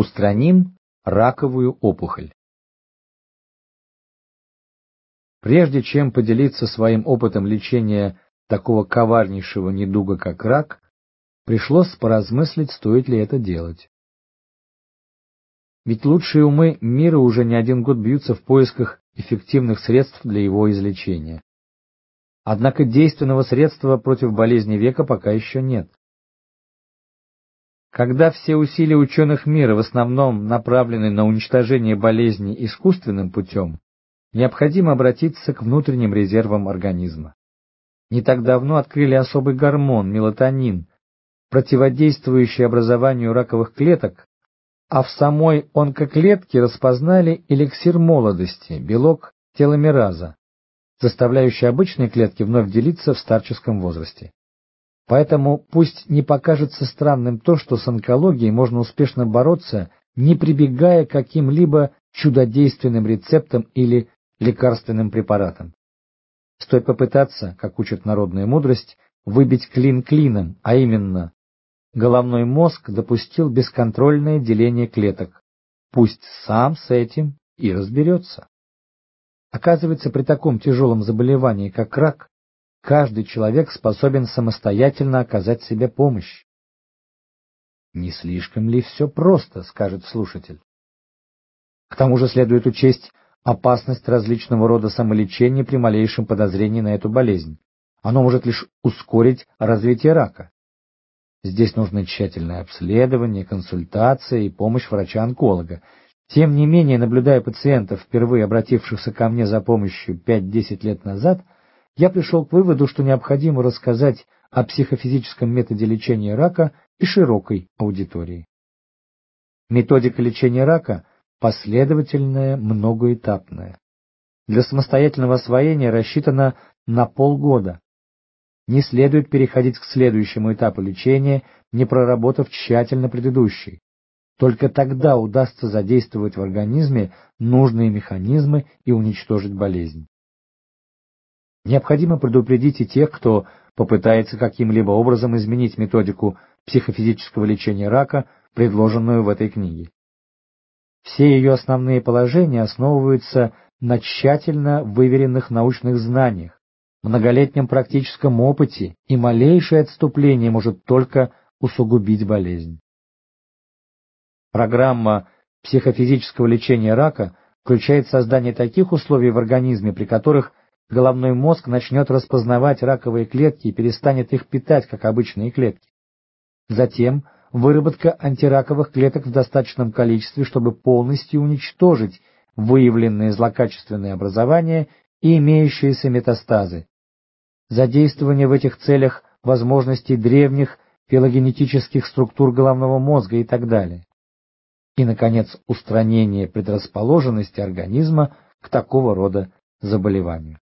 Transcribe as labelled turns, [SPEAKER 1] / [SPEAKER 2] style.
[SPEAKER 1] Устраним раковую опухоль. Прежде чем поделиться своим опытом лечения такого коварнейшего недуга, как рак, пришлось поразмыслить, стоит ли это делать. Ведь лучшие умы мира уже не один год бьются в поисках эффективных средств для его излечения. Однако действенного средства против болезни века пока еще нет. Когда все усилия ученых мира в основном направлены на уничтожение болезни искусственным путем, необходимо обратиться к внутренним резервам организма. Не так давно открыли особый гормон, мелатонин, противодействующий образованию раковых клеток, а в самой онкоклетке распознали эликсир молодости, белок теломераза, заставляющий обычные клетки вновь делиться в старческом возрасте. Поэтому пусть не покажется странным то, что с онкологией можно успешно бороться, не прибегая к каким-либо чудодейственным рецептам или лекарственным препаратам. Стоит попытаться, как учит народная мудрость, выбить клин клином, а именно, головной мозг допустил бесконтрольное деление клеток. Пусть сам с этим и разберется. Оказывается, при таком тяжелом заболевании, как рак, каждый человек способен самостоятельно оказать себе помощь. Не слишком ли все просто, скажет слушатель? К тому же следует учесть опасность различного рода самолечения при малейшем подозрении на эту болезнь. Оно может лишь ускорить развитие рака. Здесь нужно тщательное обследование, консультация и помощь врача-онколога. Тем не менее, наблюдая пациентов, впервые обратившихся ко мне за помощью 5-10 лет назад, я пришел к выводу, что необходимо рассказать о психофизическом методе лечения рака и широкой аудитории. Методика лечения рака последовательная, многоэтапная. Для самостоятельного освоения рассчитана на полгода. Не следует переходить к следующему этапу лечения, не проработав тщательно предыдущий. Только тогда удастся задействовать в организме нужные механизмы и уничтожить болезнь. Необходимо предупредить и тех, кто попытается каким-либо образом изменить методику психофизического лечения рака, предложенную в этой книге. Все ее основные положения основываются на тщательно выверенных научных знаниях, многолетнем практическом опыте, и малейшее отступление может только усугубить болезнь. Программа психофизического лечения рака включает создание таких условий в организме, при которых головной мозг начнет распознавать раковые клетки и перестанет их питать, как обычные клетки. Затем выработка антираковых клеток в достаточном количестве, чтобы полностью уничтожить выявленные злокачественные образования и имеющиеся метастазы. Задействование в этих целях возможностей древних филогенетических структур головного мозга и так далее. И, наконец, устранение предрасположенности организма к такого рода заболеванию.